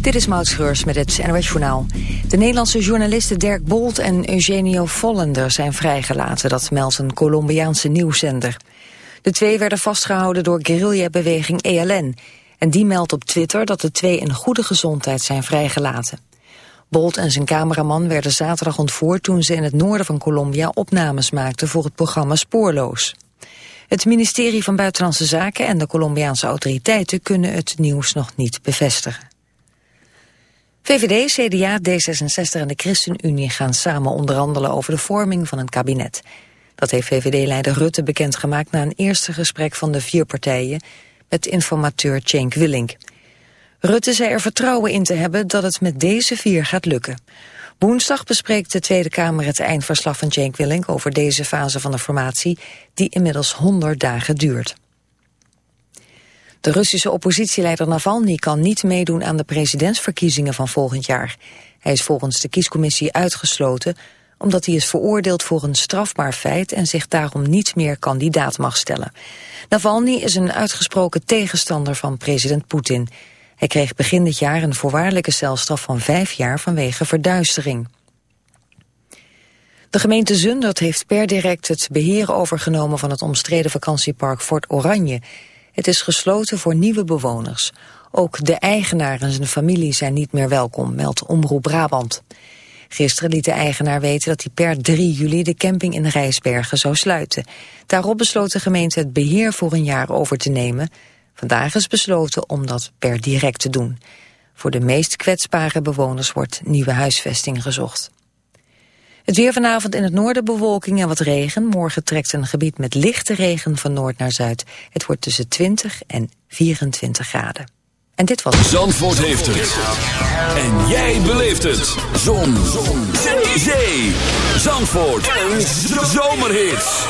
Dit is Maud Schreurs met het NOS Journaal. De Nederlandse journalisten Dirk Bolt en Eugenio Vollender zijn vrijgelaten. Dat meldt een Colombiaanse nieuwszender. De twee werden vastgehouden door guerrillabeweging ELN. En die meldt op Twitter dat de twee in goede gezondheid zijn vrijgelaten. Bolt en zijn cameraman werden zaterdag ontvoerd toen ze in het noorden van Colombia opnames maakten voor het programma Spoorloos. Het ministerie van Buitenlandse Zaken en de Colombiaanse autoriteiten kunnen het nieuws nog niet bevestigen. VVD, CDA, D66 en de ChristenUnie gaan samen onderhandelen over de vorming van een kabinet. Dat heeft VVD-leider Rutte bekendgemaakt na een eerste gesprek van de vier partijen met informateur Cenk Willink. Rutte zei er vertrouwen in te hebben dat het met deze vier gaat lukken. Woensdag bespreekt de Tweede Kamer het eindverslag van Cenk Willink over deze fase van de formatie, die inmiddels 100 dagen duurt. De Russische oppositieleider Navalny kan niet meedoen aan de presidentsverkiezingen van volgend jaar. Hij is volgens de kiescommissie uitgesloten omdat hij is veroordeeld voor een strafbaar feit en zich daarom niet meer kandidaat mag stellen. Navalny is een uitgesproken tegenstander van president Poetin. Hij kreeg begin dit jaar een voorwaardelijke celstraf van vijf jaar vanwege verduistering. De gemeente Zundert heeft per direct het beheer overgenomen van het omstreden vakantiepark Fort Oranje. Het is gesloten voor nieuwe bewoners. Ook de eigenaar en zijn familie zijn niet meer welkom, meldt Omroep Brabant. Gisteren liet de eigenaar weten dat hij per 3 juli de camping in Rijsbergen zou sluiten. Daarop besloot de gemeente het beheer voor een jaar over te nemen. Vandaag is besloten om dat per direct te doen. Voor de meest kwetsbare bewoners wordt nieuwe huisvesting gezocht. Het weer vanavond in het noorden bewolking en wat regen. Morgen trekt een gebied met lichte regen van noord naar zuid. Het wordt tussen 20 en 24 graden. En dit was... Zandvoort heeft het. En jij beleeft het. Zon. Zon. Zee. Zandvoort. Een zomerhit.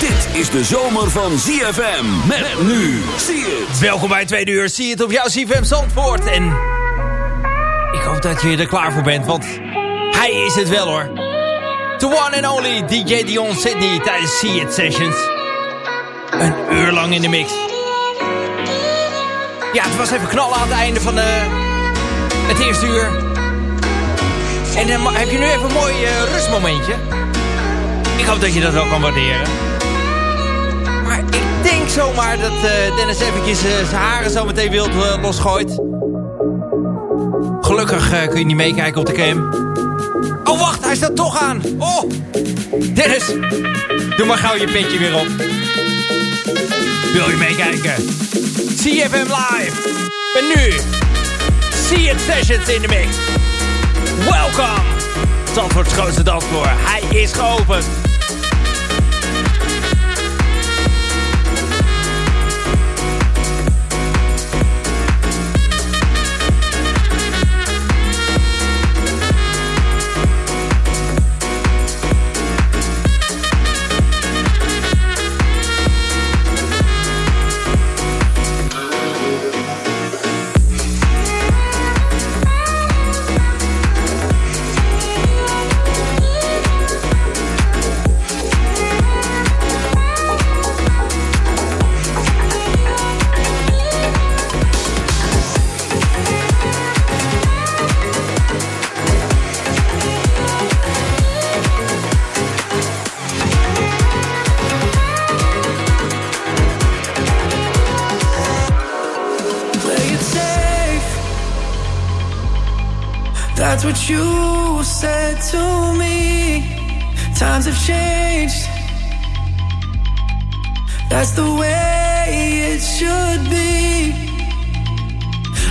Dit is de zomer van ZFM. Met nu. Zie het. Welkom bij Tweede Uur. Zie het op jouw ZFM Zandvoort. En ik hoop dat je er klaar voor bent, want hij is het wel hoor. The one and only DJ Dion Sydney tijdens See It Sessions. Een uur lang in de mix. Ja, het was even knallen aan het einde van uh, het eerste uur. En uh, heb je nu even een mooi uh, rustmomentje. Ik hoop dat je dat wel kan waarderen. Maar ik denk zomaar dat Dennis eventjes zijn haren zo meteen wild losgooit. Gelukkig kun je niet meekijken op de cam. Oh, wacht, hij staat toch aan. Oh, Dennis, doe maar gauw je petje weer op. Wil je meekijken? CFM Live. En nu, See It Sessions in de mix. Welkom. Zandvoorts grootste dansvloer. Hij is geopend. That's what you said to me. Times have changed. That's the way it should be.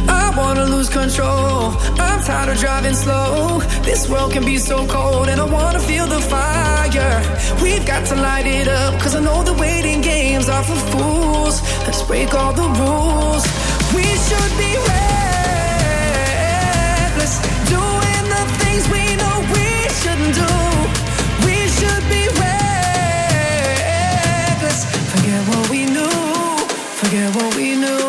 I wanna lose control. I'm tired of driving slow. This world can be so cold, and I wanna feel the fire. We've got to light it up, cause I know the waiting games are for fools. Let's break all the rules. We should be ready. forget what we knew.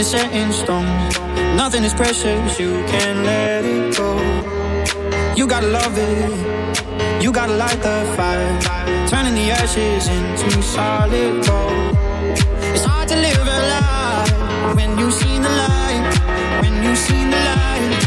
is set in stone. Nothing is precious, you can't let it go. You gotta love it, you gotta light the fire. Turning the ashes into solid gold. It's hard to live a life when you see the light, when you see the light.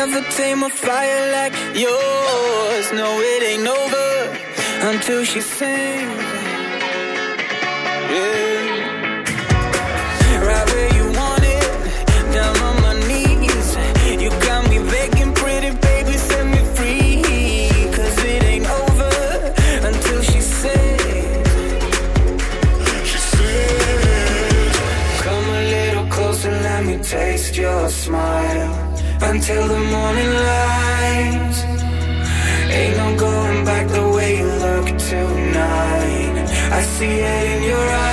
never tame a fire like yours. No, it ain't over until she sings. until the morning light. Ain't no going back the way you look tonight. I see it in your eyes.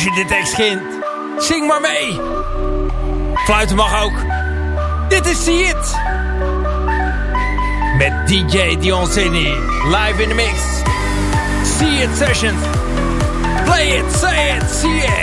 Als je dit tekst kent, zing maar mee. Fluiten mag ook. Dit is See It. Met DJ Dion. Live in the mix. See It Sessions. Play it, say it, see it.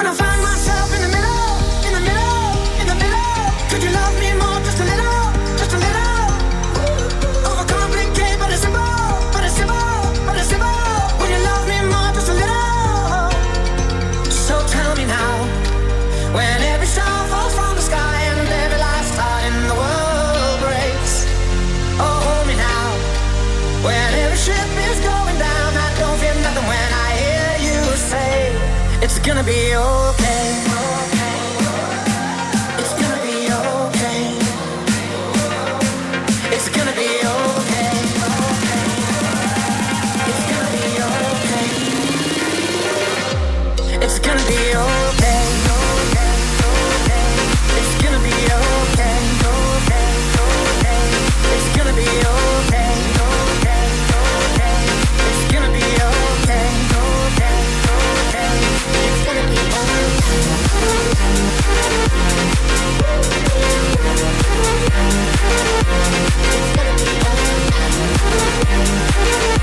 When I find wanna be yours.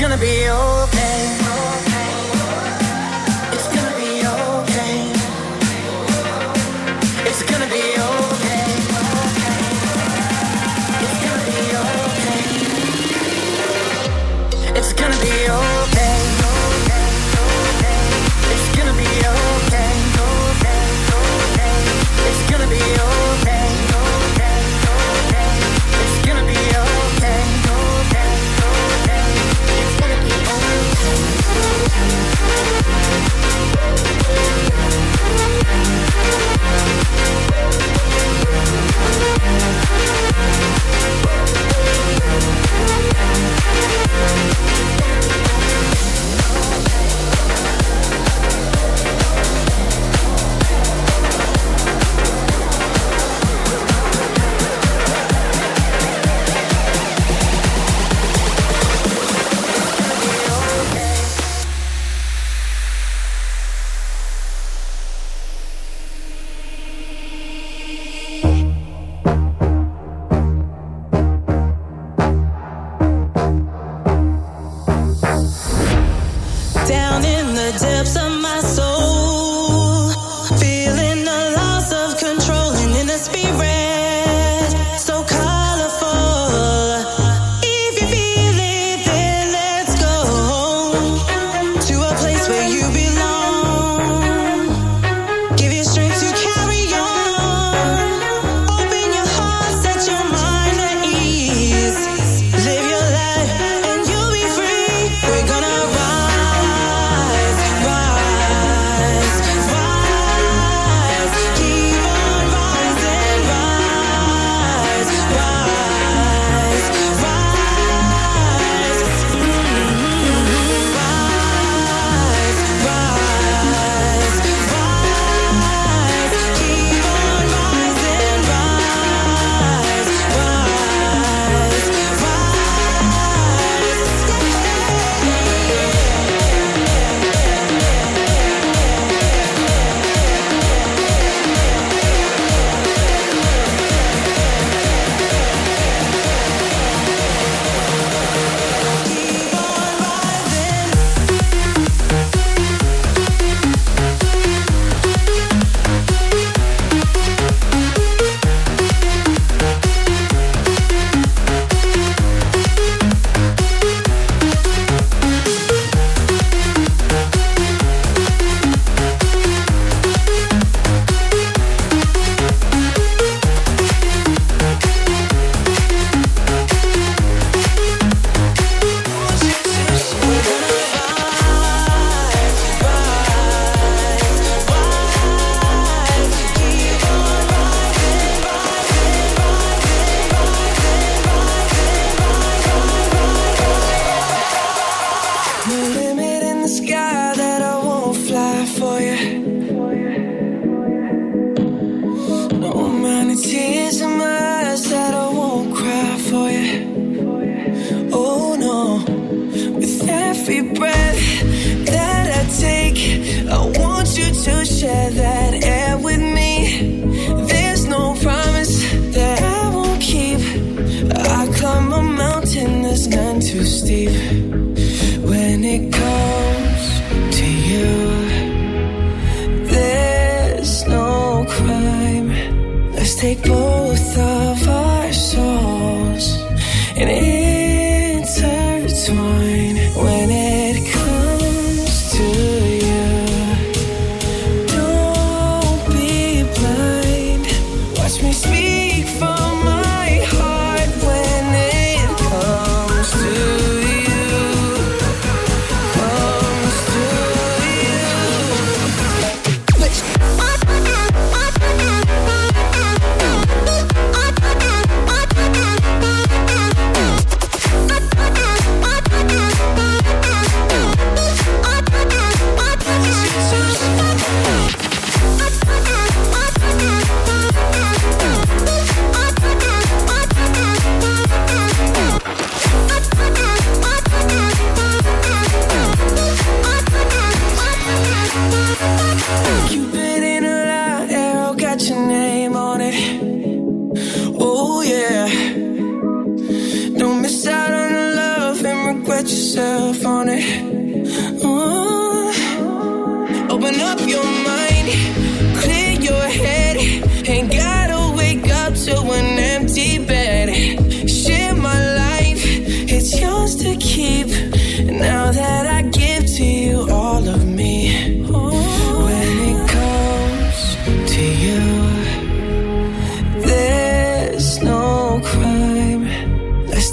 gonna be okay.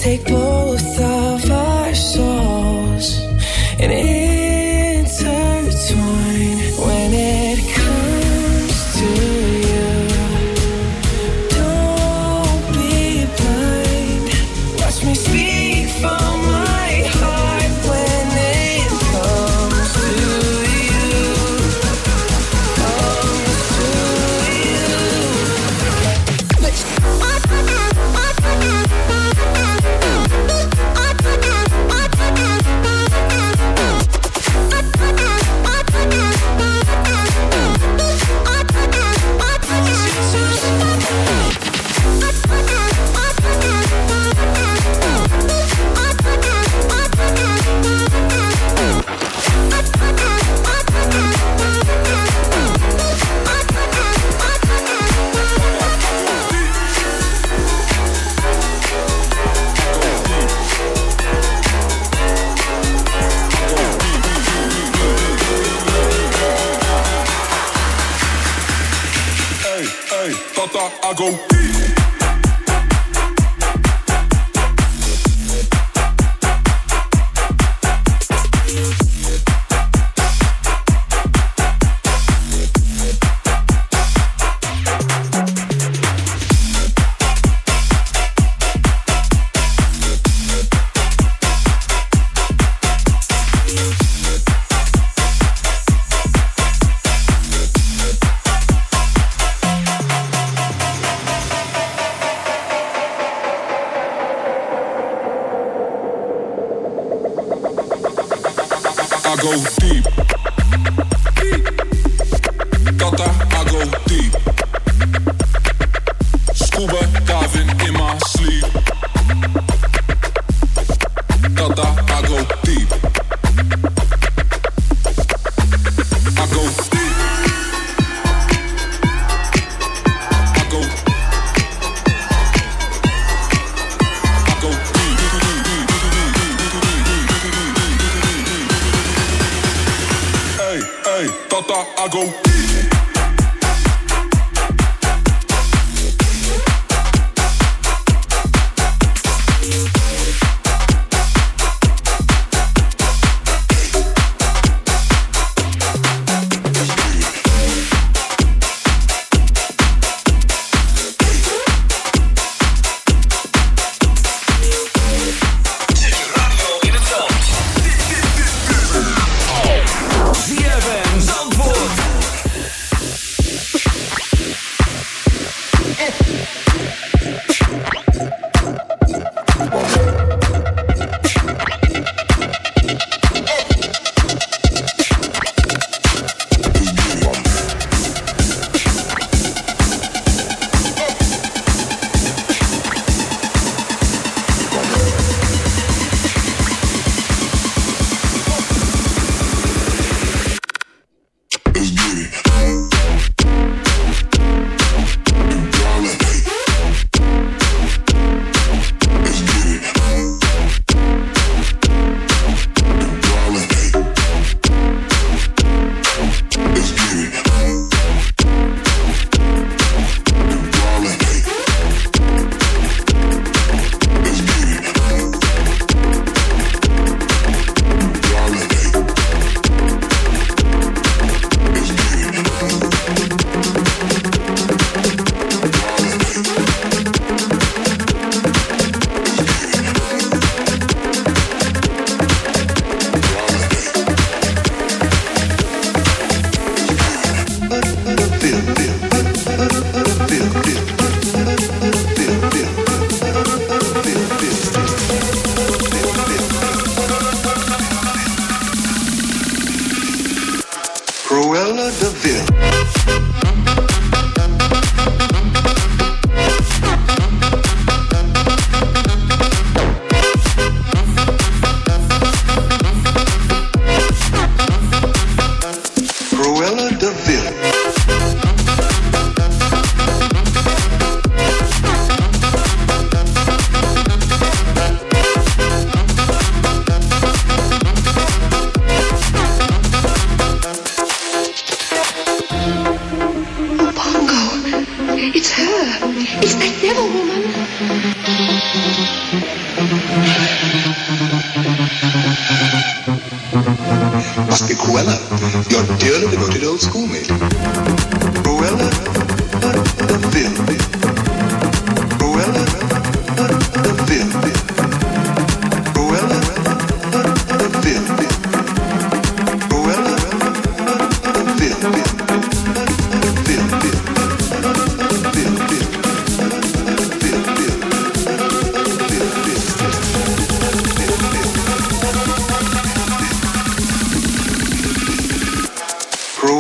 Take both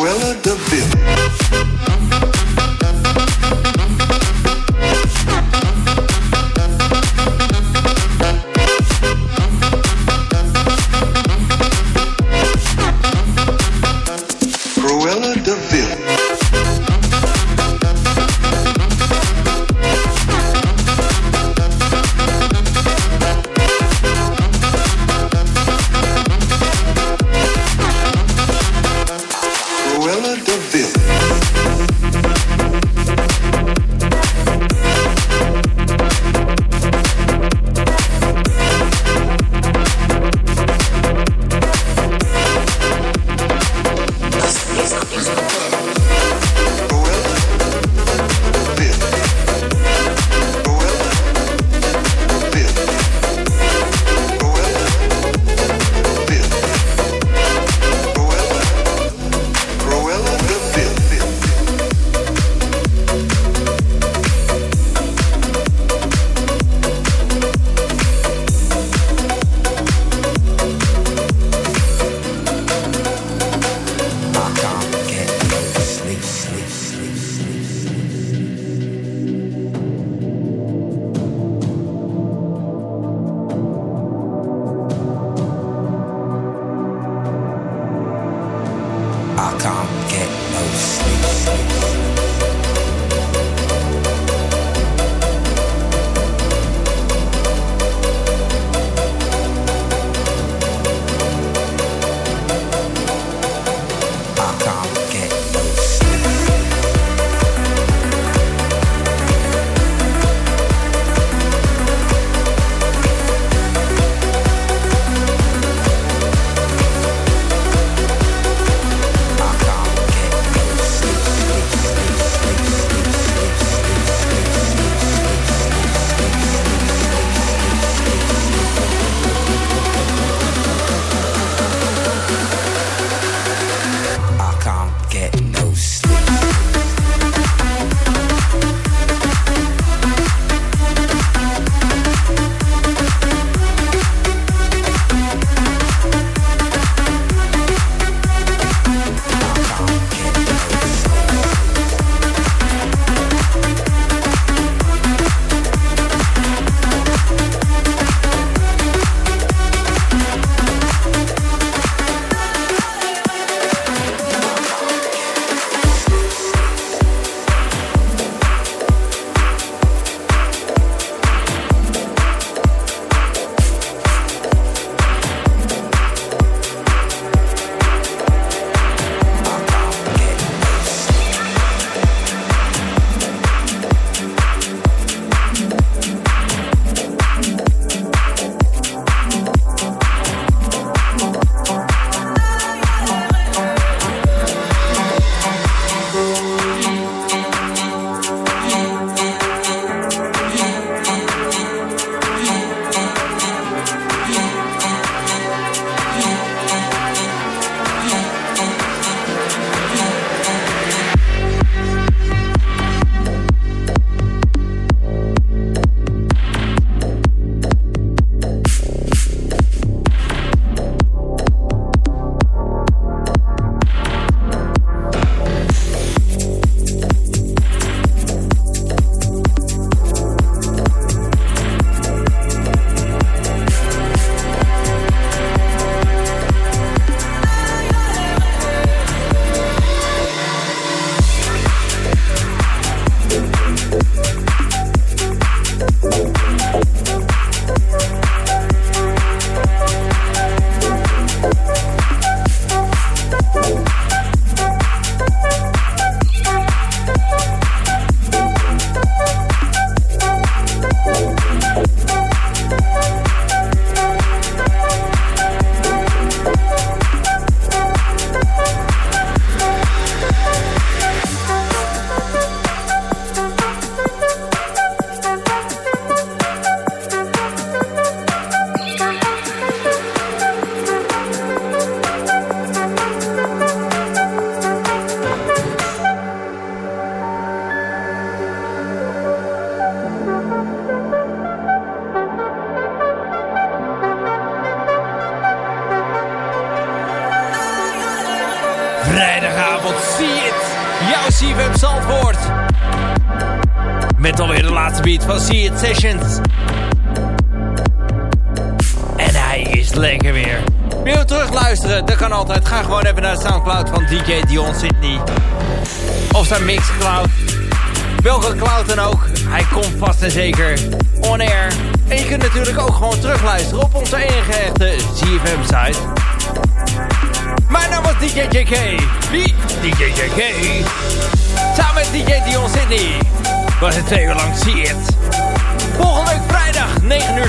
Cruella de Vil.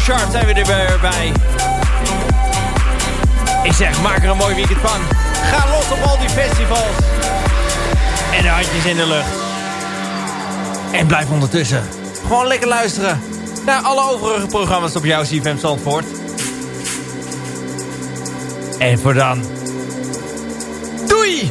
Sharp, zijn we er weer bij. Ik zeg, maak er een mooi weekend van. Ga los op al die festivals. En de handjes in de lucht. En blijf ondertussen gewoon lekker luisteren naar alle overige programma's op jouw CFM Zandvoort. En voor dan... Doei!